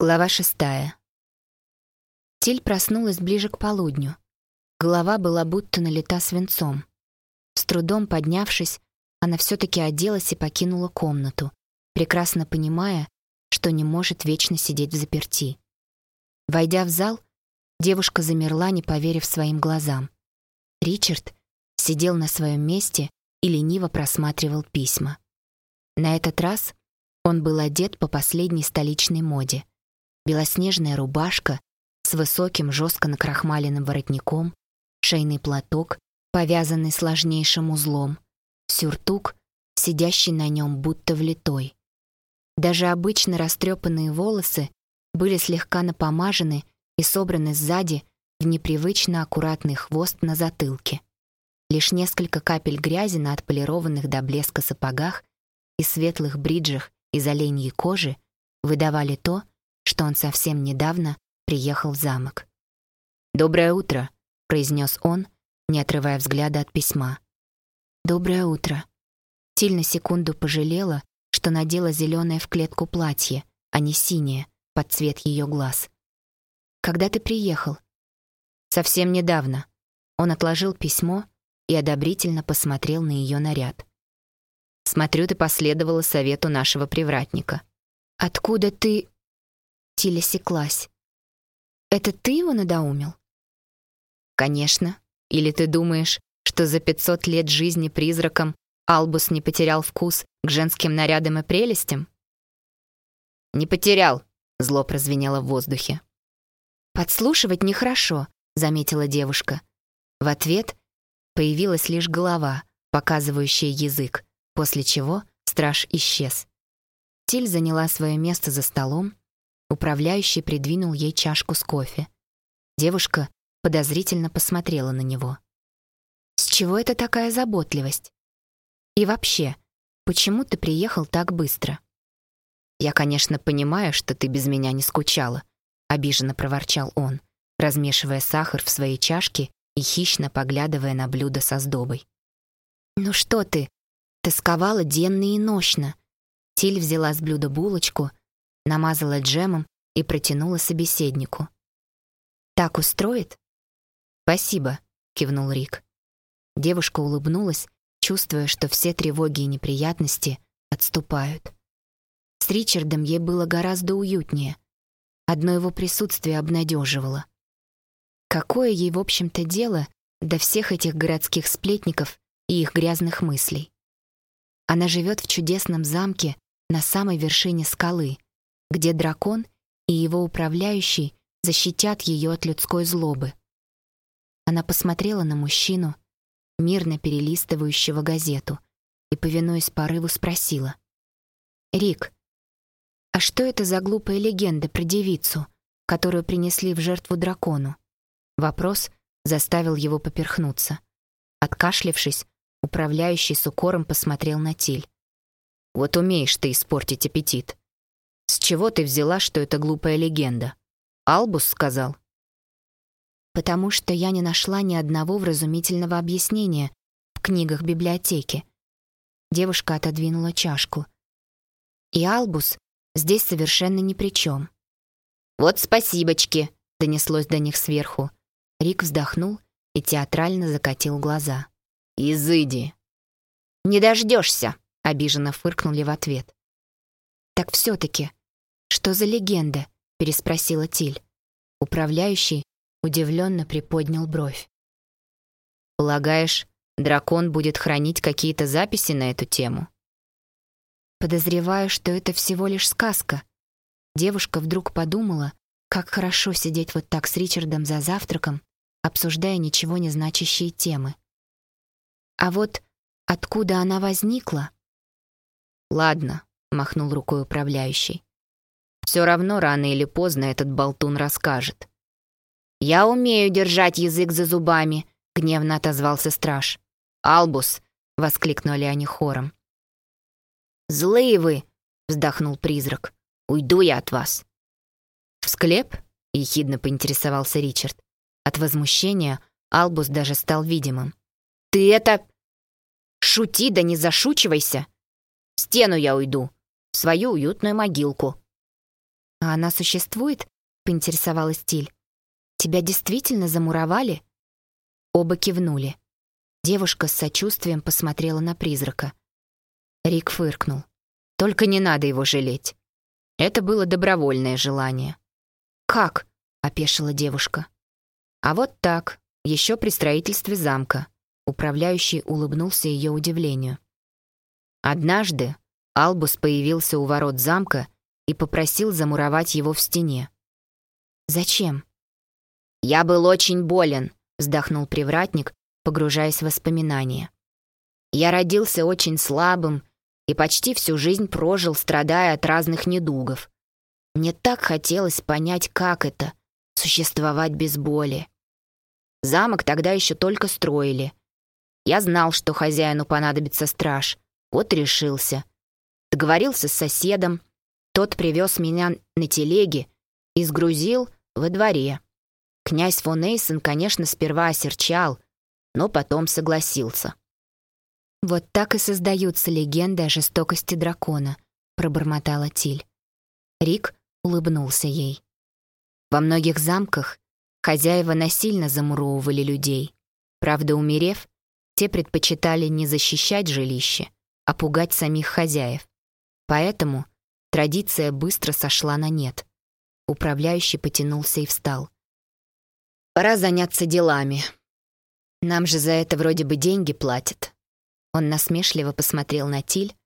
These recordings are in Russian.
Глава шестая. Тиль проснулась ближе к полудню. Голова была будто налита свинцом. С трудом поднявшись, она все-таки оделась и покинула комнату, прекрасно понимая, что не может вечно сидеть в заперти. Войдя в зал, девушка замерла, не поверив своим глазам. Ричард сидел на своем месте и лениво просматривал письма. На этот раз он был одет по последней столичной моде — белоснежная рубашка с высоким жестко накрахмаленным воротником, шейный платок, повязанный сложнейшим узлом, сюртук, сидящий на нем будто влитой. Даже обычно растрепанные волосы были слегка напомажены и собраны сзади в непривычно аккуратный хвост на затылке. Лишь несколько капель грязи на отполированных до блеска сапогах и светлых бриджах из оленьей кожи выдавали то, что он совсем недавно приехал в замок. «Доброе утро», — произнес он, не отрывая взгляда от письма. «Доброе утро». Тиль секунду пожалела, что надела зеленое в клетку платье, а не синее, под цвет ее глаз. «Когда ты приехал?» «Совсем недавно». Он отложил письмо и одобрительно посмотрел на ее наряд. «Смотрю, ты последовала совету нашего привратника». «Откуда ты...» Тиля секлась. «Это ты его надоумил?» «Конечно. Или ты думаешь, что за 500 лет жизни призраком Албус не потерял вкус к женским нарядам и прелестям?» «Не потерял», — зло прозвенело в воздухе. «Подслушивать нехорошо», — заметила девушка. В ответ появилась лишь голова, показывающая язык, после чего страж исчез. Тиль заняла свое место за столом, Управляющий придвинул ей чашку с кофе. Девушка подозрительно посмотрела на него. «С чего это такая заботливость? И вообще, почему ты приехал так быстро?» «Я, конечно, понимаю, что ты без меня не скучала», — обиженно проворчал он, размешивая сахар в своей чашке и хищно поглядывая на блюдо со сдобой. «Ну что ты?» Тосковала денно и нощно. Тиль взяла с блюда булочку, намазала джемом и протянула собеседнику. «Так устроит?» «Спасибо», — кивнул Рик. Девушка улыбнулась, чувствуя, что все тревоги и неприятности отступают. С Ричардом ей было гораздо уютнее. Одно его присутствие обнадеживало. Какое ей, в общем-то, дело до всех этих городских сплетников и их грязных мыслей? Она живет в чудесном замке на самой вершине скалы, где дракон и его управляющий защитят ее от людской злобы. Она посмотрела на мужчину, мирно перелистывающего газету, и, повинуясь порыву, спросила. «Рик, а что это за глупая легенда про девицу, которую принесли в жертву дракону?» Вопрос заставил его поперхнуться. Откашлившись, управляющий с укором посмотрел на Тиль. «Вот умеешь ты испортить аппетит. С чего ты взяла, что это глупая легенда? Албус сказал. Потому что я не нашла ни одного вразумительного объяснения в книгах библиотеки. Девушка отодвинула чашку. И Албус здесь совершенно ни при чем. «Вот спасибочки!» — донеслось до них сверху. Рик вздохнул и театрально закатил глаза. «Изыди!» «Не дождешься!» — обиженно фыркнули в ответ. «Так все-таки, «Что за легенда?» — переспросила Тиль. Управляющий удивленно приподнял бровь. «Полагаешь, дракон будет хранить какие-то записи на эту тему?» «Подозреваю, что это всего лишь сказка». Девушка вдруг подумала, как хорошо сидеть вот так с Ричардом за завтраком, обсуждая ничего не значащие темы. А вот откуда она возникла? «Ладно», — махнул рукой управляющий. Все равно рано или поздно этот болтун расскажет. «Я умею держать язык за зубами», — гневно отозвался страж. «Албус!» — воскликнули они хором. «Злые вы!» — вздохнул призрак. «Уйду я от вас». «В склеп?» — ехидно поинтересовался Ричард. От возмущения Албус даже стал видимым. «Ты это... Шути, да не зашучивайся! В стену я уйду, в свою уютную могилку». «А она существует?» — поинтересовалась Тиль. «Тебя действительно замуровали?» Оба кивнули. Девушка с сочувствием посмотрела на призрака. Рик фыркнул. «Только не надо его жалеть. Это было добровольное желание». «Как?» — опешила девушка. «А вот так, еще при строительстве замка». Управляющий улыбнулся ее удивлению. Однажды Албус появился у ворот замка и попросил замуровать его в стене. «Зачем?» «Я был очень болен», — вздохнул привратник, погружаясь в воспоминания. «Я родился очень слабым и почти всю жизнь прожил, страдая от разных недугов. Мне так хотелось понять, как это — существовать без боли. Замок тогда еще только строили. Я знал, что хозяину понадобится страж, вот решился. Договорился с соседом, тот привез меня на телеге и сгрузил во дворе. Князь фон Эйсон, конечно, сперва осерчал, но потом согласился. «Вот так и создаются легенды о жестокости дракона», — пробормотала Тиль. Рик улыбнулся ей. Во многих замках хозяева насильно замуровывали людей. Правда, умерев, те предпочитали не защищать жилище, а пугать самих хозяев. Поэтому традиция быстро сошла на нет. Управляющий потянулся и встал. Пора заняться делами. Нам же за это вроде бы деньги платят». Он насмешливо посмотрел на Тиль.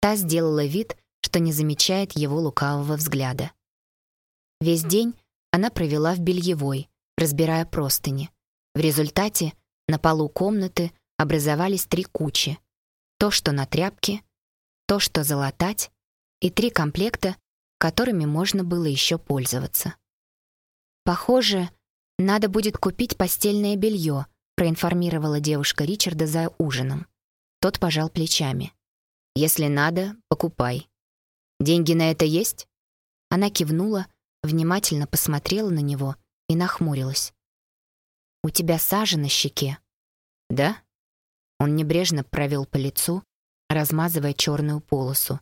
Та сделала вид, что не замечает его лукавого взгляда. Весь день она провела в бельевой, разбирая простыни. В результате на полу комнаты образовались три кучи. То, что на тряпке, то, что залатать, и три комплекта, которыми можно было еще пользоваться. Похоже, «Надо будет купить постельное белье», проинформировала девушка Ричарда за ужином. Тот пожал плечами. «Если надо, покупай. Деньги на это есть?» Она кивнула, внимательно посмотрела на него и нахмурилась. «У тебя сажа на щеке». «Да?» Он небрежно провел по лицу, размазывая черную полосу.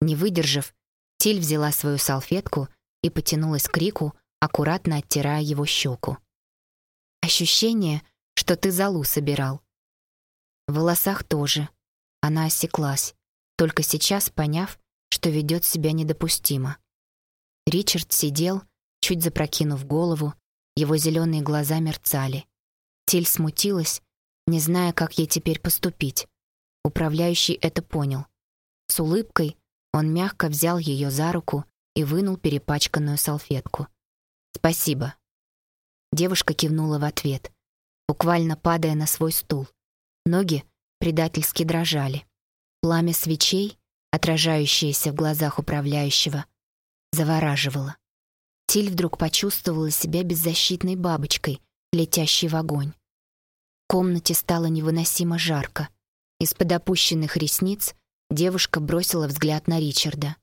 Не выдержав, Тиль взяла свою салфетку и потянулась к Рику, аккуратно оттирая его щеку. «Ощущение, что ты залу собирал». В волосах тоже. Она осеклась, только сейчас поняв, что ведет себя недопустимо. Ричард сидел, чуть запрокинув голову, его зеленые глаза мерцали. Тиль смутилась, не зная, как ей теперь поступить. Управляющий это понял. С улыбкой он мягко взял ее за руку и вынул перепачканную салфетку. «Спасибо». Девушка кивнула в ответ, буквально падая на свой стул. Ноги предательски дрожали. Пламя свечей, отражающееся в глазах управляющего, завораживало. Тиль вдруг почувствовала себя беззащитной бабочкой, летящей в огонь. В комнате стало невыносимо жарко. Из-под опущенных ресниц девушка бросила взгляд на Ричарда.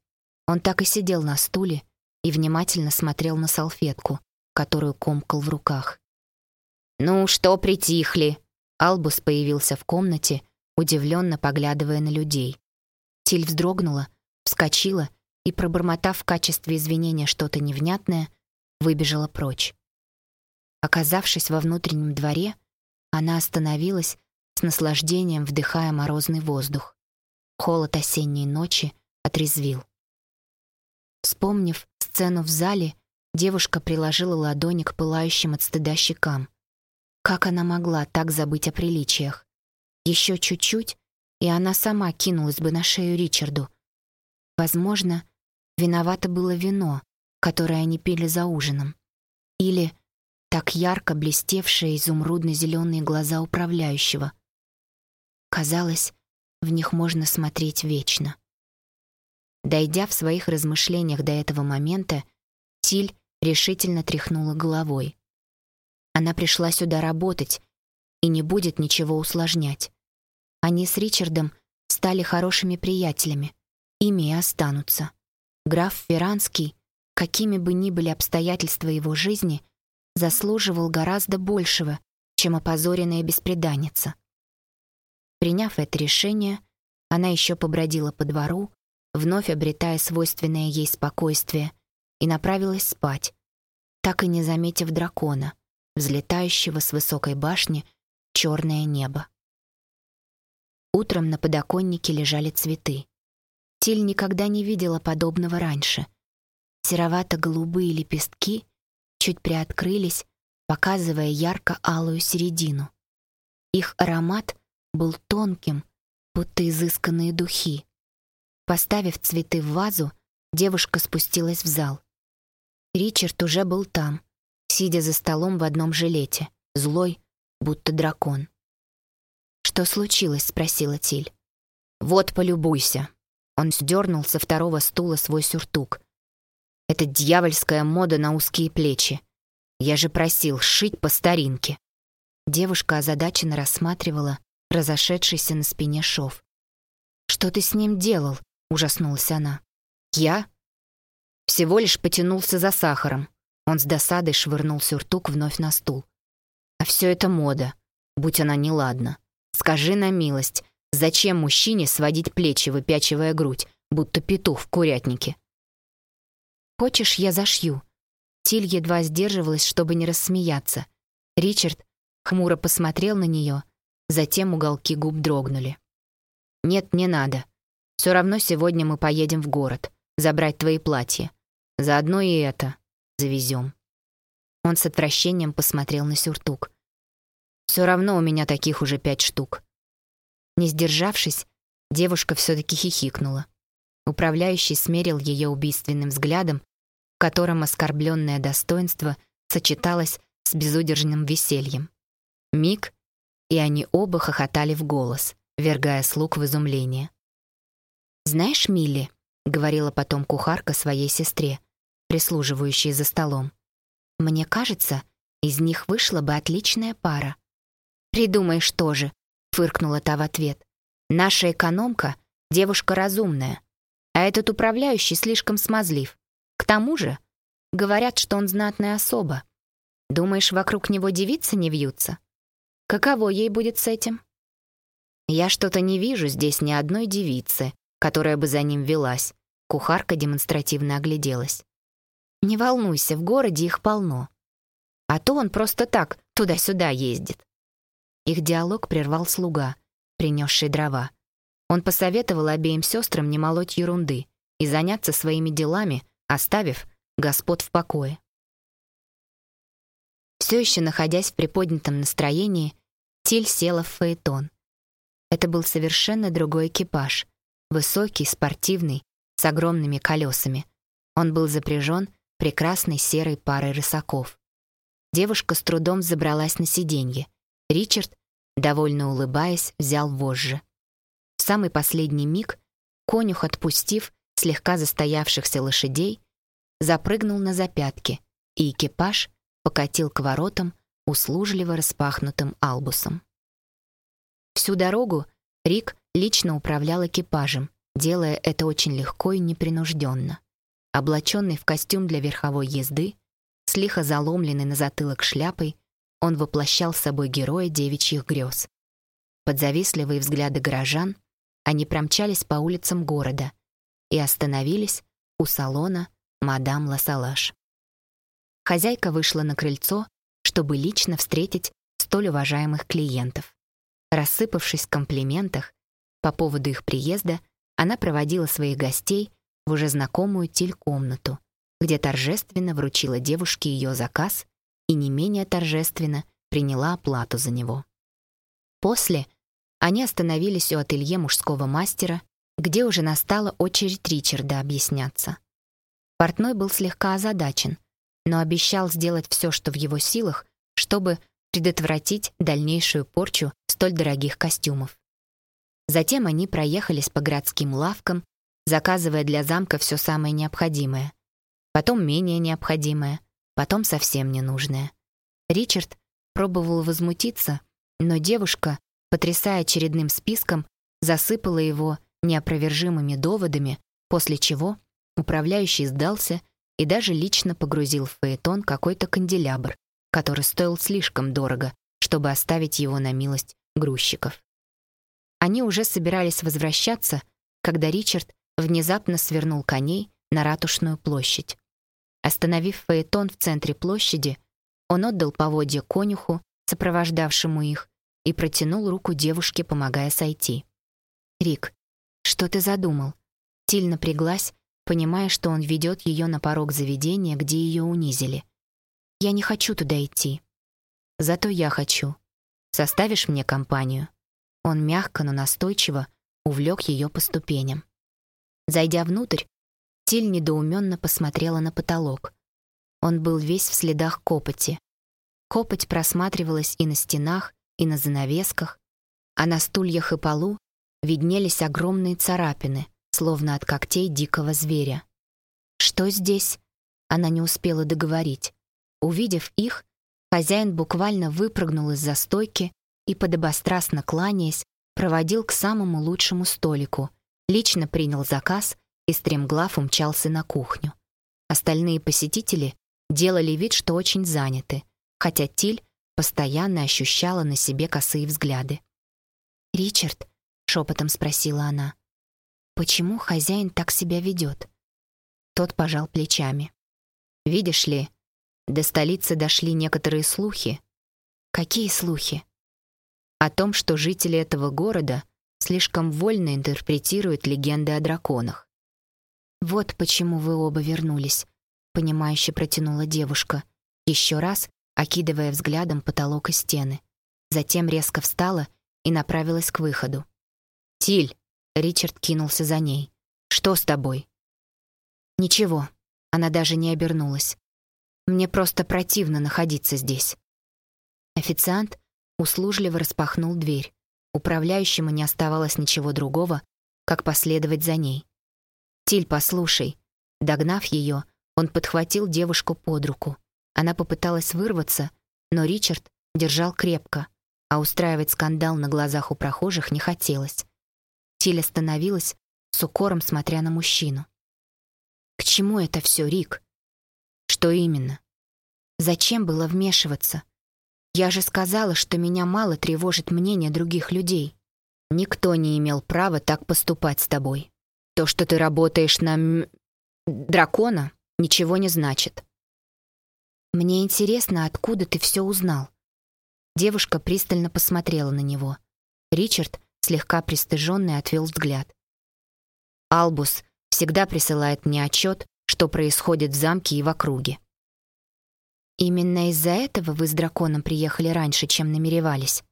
Он так и сидел на стуле, и внимательно смотрел на салфетку, которую комкал в руках. «Ну, что притихли?» Албус появился в комнате, удивленно поглядывая на людей. Тиль вздрогнула, вскочила и, пробормотав в качестве извинения что-то невнятное, выбежала прочь. Оказавшись во внутреннем дворе, она остановилась с наслаждением, вдыхая морозный воздух. Холод осенней ночи отрезвил. Вспомнив сцену в зале, девушка приложила ладони к пылающим от стыда щекам. Как она могла так забыть о приличиях? Еще чуть-чуть, и она сама кинулась бы на шею Ричарду. Возможно, виновато было вино, которое они пили за ужином. Или так ярко блестевшие изумрудно-зеленые глаза управляющего. Казалось, в них можно смотреть вечно. Дойдя в своих размышлениях до этого момента, Тиль решительно тряхнула головой. Она пришла сюда работать и не будет ничего усложнять. Они с Ричардом стали хорошими приятелями, ими и останутся. Граф Ферранский, какими бы ни были обстоятельства его жизни, заслуживал гораздо большего, чем опозоренная беспреданница. Приняв это решение, она еще побродила по двору, вновь обретая свойственное ей спокойствие, и направилась спать, так и не заметив дракона, взлетающего с высокой башни в черное небо. Утром на подоконнике лежали цветы. Тиль никогда не видела подобного раньше. Серовато-голубые лепестки чуть приоткрылись, показывая ярко-алую середину. Их аромат был тонким, будто изысканные духи. Поставив цветы в вазу, девушка спустилась в зал. Ричард уже был там, сидя за столом в одном жилете, злой, будто дракон. «Что случилось?» — спросила Тиль. «Вот, полюбуйся». Он сдернул со второго стула свой сюртук. «Это дьявольская мода на узкие плечи. Я же просил шить по старинке». Девушка озадаченно рассматривала разошедшийся на спине шов. «Что ты с ним делал?» — ужаснулась она. «Я?» Всего лишь потянулся за сахаром. Он с досадой швырнул сюртук вновь на стул. «А все это мода, будь она неладна. Скажи на милость, зачем мужчине сводить плечи, выпячивая грудь, будто петух в курятнике?» «Хочешь, я зашью?» Тиль едва сдерживалась, чтобы не рассмеяться. Ричард хмуро посмотрел на нее, затем уголки губ дрогнули. «Нет, не надо. Все равно сегодня мы поедем в город, забрать твои платья. Заодно и это завезем». Он с отвращением посмотрел на сюртук. «Все равно у меня таких уже пять штук». Не сдержавшись, девушка все-таки хихикнула. Управляющий смерил ее убийственным взглядом, в котором оскорбленное достоинство сочеталось с безудержным весельем. Миг, и они оба хохотали в голос, вергая слуг в изумление. «Знаешь, Милли», — говорила потом кухарка своей сестре, прислуживающей за столом, «мне кажется, из них вышла бы отличная пара». «Придумай, что же», — фыркнула та в ответ. «Наша экономка — девушка разумная, а этот управляющий слишком смазлив. К тому же, говорят, что он знатная особа. Думаешь, вокруг него девицы не вьются? Каково ей будет с этим? Я что-то не вижу здесь ни одной девицы, которая бы за ним велась. Кухарка демонстративно огляделась. Не волнуйся, в городе их полно. А то он просто так туда-сюда ездит. Их диалог прервал слуга, принесший дрова. Он посоветовал обеим сестрам не молоть ерунды и заняться своими делами, оставив господ в покое. Все еще находясь в приподнятом настроении, Тиль села в фаэтон. Это был совершенно другой экипаж. Высокий, спортивный, с огромными колесами. Он был запряжен прекрасной серой парой рысаков. Девушка с трудом забралась на сиденье. Ричард, довольно улыбаясь, взял вожжи. В самый последний миг конюх, отпустив слегка застоявшихся лошадей, запрыгнул на запятки, и экипаж покатил к воротам, услужливо распахнутым албусом. Всю дорогу Рик лично управлял экипажем, делая это очень легко и непринужденно. Облаченный в костюм для верховой езды, с лихо заломленный на затылок шляпой, он воплощал собой героя девичьих грез. Под завистливые взгляды горожан они промчались по улицам города и остановились у салона мадам Ласалаш. Хозяйка вышла на крыльцо чтобы лично встретить столь уважаемых клиентов. Рассыпавшись в комплиментах по поводу их приезда, она проводила своих гостей в уже знакомую тель-комнату, где торжественно вручила девушке ее заказ и не менее торжественно приняла оплату за него. После они остановились у ателье мужского мастера, где уже настала очередь Ричарда объясняться. Портной был слегка озадачен, но обещал сделать все, что в его силах, чтобы предотвратить дальнейшую порчу столь дорогих костюмов. Затем они проехались по городским лавкам, заказывая для замка все самое необходимое, потом менее необходимое, потом совсем ненужное. Ричард пробовал возмутиться, но девушка, потрясая очередным списком, засыпала его неопровержимыми доводами, после чего управляющий сдался и даже лично погрузил в фаэтон какой-то канделябр, который стоил слишком дорого, чтобы оставить его на милость грузчиков. Они уже собирались возвращаться, когда Ричард внезапно свернул коней на ратушную площадь. Остановив фаэтон в центре площади, он отдал поводья конюху, сопровождавшему их, и протянул руку девушке, помогая сойти. «Рик, что ты задумал?» Тиль напряглась, понимая, что он ведет ее на порог заведения, где ее унизили. «Я не хочу туда идти». «Зато я хочу. Составишь мне компанию?» Он мягко, но настойчиво увлек ее по ступеням. Зайдя внутрь, Тиль недоуменно посмотрела на потолок. Он был весь в следах копоти. Копоть просматривалась и на стенах, и на занавесках, а на стульях и полу виднелись огромные царапины, словно от когтей дикого зверя. «Что здесь?» Она не успела договорить. Увидев их, хозяин буквально выпрыгнул из-за стойки и, подобострастно кланяясь, проводил к самому лучшему столику, лично принял заказ и стремглав умчался на кухню. Остальные посетители делали вид, что очень заняты, хотя Тиль постоянно ощущала на себе косые взгляды. «Ричард?» — шепотом спросила она. «Почему хозяин так себя ведет?» Тот пожал плечами. «Видишь ли, до столицы дошли некоторые слухи». «Какие слухи?» «О том, что жители этого города слишком вольно интерпретируют легенды о драконах. «Вот почему вы оба вернулись», — понимающе протянула девушка, еще раз окидывая взглядом потолок и стены. Затем резко встала и направилась к выходу. «Тиль!» — Ричард кинулся за ней. «Что с тобой?» «Ничего». Она даже не обернулась. «Мне просто противно находиться здесь». Официант услужливо распахнул дверь. Управляющему не оставалось ничего другого, как последовать за ней. «Тиль, послушай». Догнав ее, он подхватил девушку под руку. Она попыталась вырваться, но Ричард держал крепко, а устраивать скандал на глазах у прохожих не хотелось. Тиль остановилась, с укором смотря на мужчину. «К чему это все, Рик?» «Что именно?» «Зачем было вмешиваться? Я же сказала, что меня мало тревожит мнение других людей. Никто не имел права так поступать с тобой. То, что ты работаешь на... Дракона, ничего не значит. Мне интересно, откуда ты все узнал. Девушка пристально посмотрела на него. Ричард, слегка пристыженный, отвел взгляд. Албус всегда присылает мне отчет, что происходит в замке и в округе. Именно из-за этого вы с драконом приехали раньше, чем намеревались?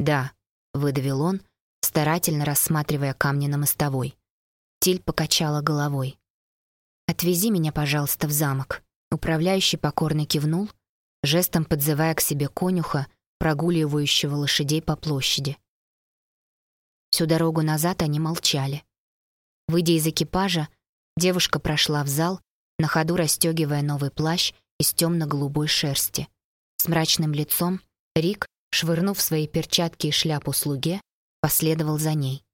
Да, выдавил он, старательно рассматривая камни на мостовой. Тиль покачала головой. Отвези меня, пожалуйста, в замок. Управляющий покорно кивнул, жестом подзывая к себе конюха, прогуливающего лошадей по площади. Всю дорогу назад они молчали. Выйдя из экипажа, девушка прошла в зал, на ходу расстегивая новый плащ из темно-голубой шерсти. С мрачным лицом Рик, швырнув свои перчатки и шляпу слуге, последовал за ней.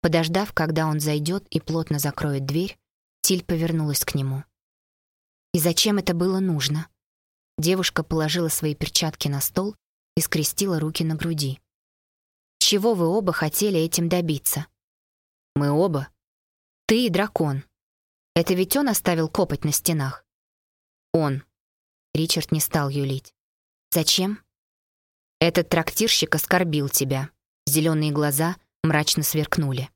Подождав, когда он зайдет и плотно закроет дверь, Тиль повернулась к нему. «И зачем это было нужно?» Девушка положила свои перчатки на стол и скрестила руки на груди. «Чего вы оба хотели этим добиться?» «Мы оба. Ты и дракон. Это ведь он оставил копоть на стенах?» «Он», Ричард не стал юлить. «Зачем?» «Этот трактирщик оскорбил тебя». Зеленые глаза мрачно сверкнули.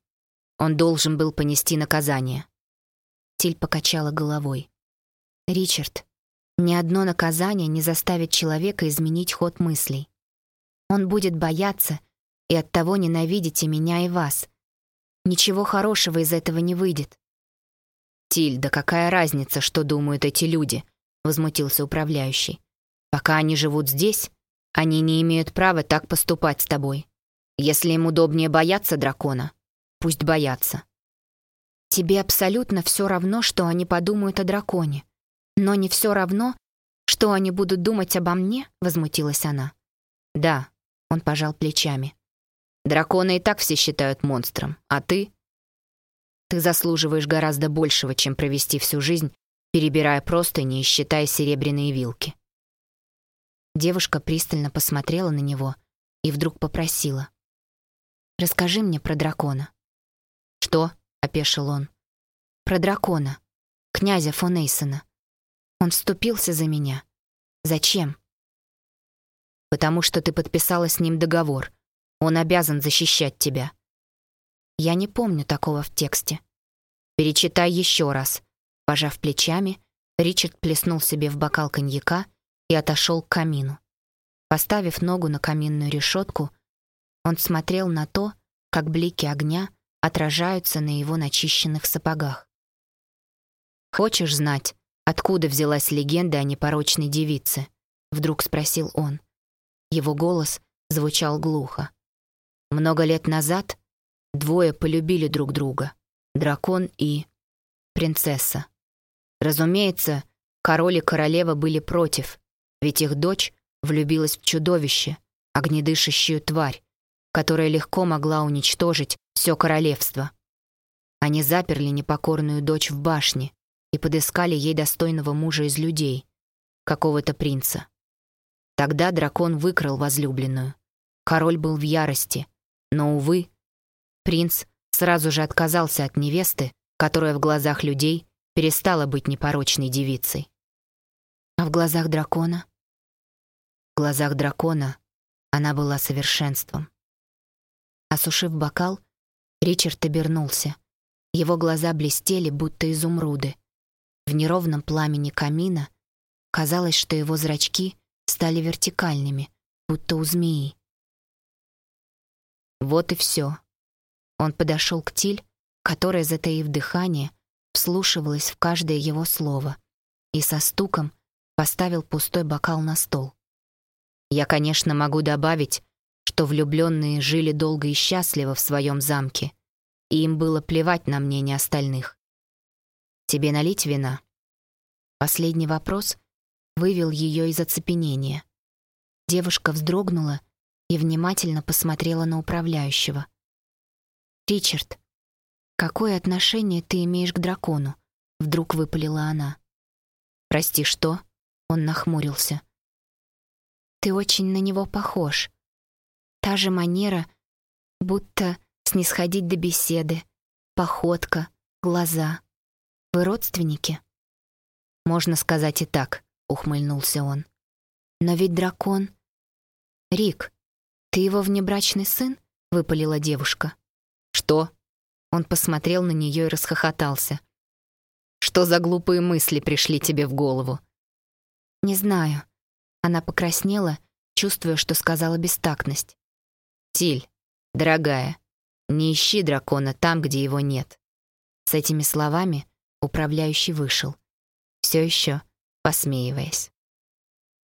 Он должен был понести наказание. Тиль покачала головой. «Ричард, ни одно наказание не заставит человека изменить ход мыслей. Он будет бояться и оттого ненавидите меня и вас. Ничего хорошего из этого не выйдет». «Тиль, да какая разница, что думают эти люди?» — возмутился управляющий. «Пока они живут здесь, они не имеют права так поступать с тобой. Если им удобнее бояться дракона, пусть боятся». «Тебе абсолютно все равно, что они подумают о драконе. Но не все равно, что они будут думать обо мне?» — возмутилась она. «Да», — он пожал плечами. «Дракона и так все считают монстром, а ты...» «Ты заслуживаешь гораздо большего, чем провести всю жизнь перебирая простыни и считая серебряные вилки. Девушка пристально посмотрела на него и вдруг попросила. «Расскажи мне про дракона». «Что?» — опешил он. «Про дракона, князя фон Эйсона. Он вступился за меня. Зачем? Потому что ты подписала с ним договор. Он обязан защищать тебя. Я не помню такого в тексте. Перечитай еще раз. Пожав плечами, Ричард плеснул себе в бокал коньяка и отошел к камину. Поставив ногу на каминную решетку, он смотрел на то, как блики огня отражаются на его начищенных сапогах. «Хочешь знать, откуда взялась легенда о непорочной девице?» — вдруг спросил он. Его голос звучал глухо. Много лет назад двое полюбили друг друга — дракон и принцесса. Разумеется, король и королева были против, ведь их дочь влюбилась в чудовище, огнедышащую тварь, которая легко могла уничтожить все королевство. Они заперли непокорную дочь в башне и подыскали ей достойного мужа из людей, какого-то принца. Тогда дракон выкрал возлюбленную. Король был в ярости, но, увы, принц сразу же отказался от невесты, которая в глазах людей перестала быть непорочной девицей. А в глазах дракона? В глазах дракона она была совершенством. Осушив бокал, Ричард обернулся. Его глаза блестели, будто изумруды. В неровном пламени камина казалось, что его зрачки стали вертикальными, будто у змеи. Вот и все. Он подошел к Тиль, которая, затаив дыхание, вслушивалась в каждое его слово и со стуком поставил пустой бокал на стол. Я, конечно, могу добавить, что влюбленные жили долго и счастливо в своем замке, и им было плевать на мнение остальных. Тебе налить вина? Последний вопрос вывел ее из оцепенения. Девушка вздрогнула и внимательно посмотрела на управляющего. «Ричард, какое отношение ты имеешь к дракону?» Вдруг выпалила она. «Прости, что?» Он нахмурился. «Ты очень на него похож. Та же манера, будто снисходить до беседы, походка, глаза. Вы родственники?» «Можно сказать и так», — ухмыльнулся он. «Но ведь дракон...» «Рик, ты его внебрачный сын?» — выпалила девушка. «Что?» Он посмотрел на нее и расхохотался. «Что за глупые мысли пришли тебе в голову?» «Не знаю». Она покраснела, чувствуя, что сказала бестактность. «Тиль, дорогая, не ищи дракона там, где его нет». С этими словами управляющий вышел, все еще посмеиваясь.